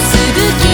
すぐ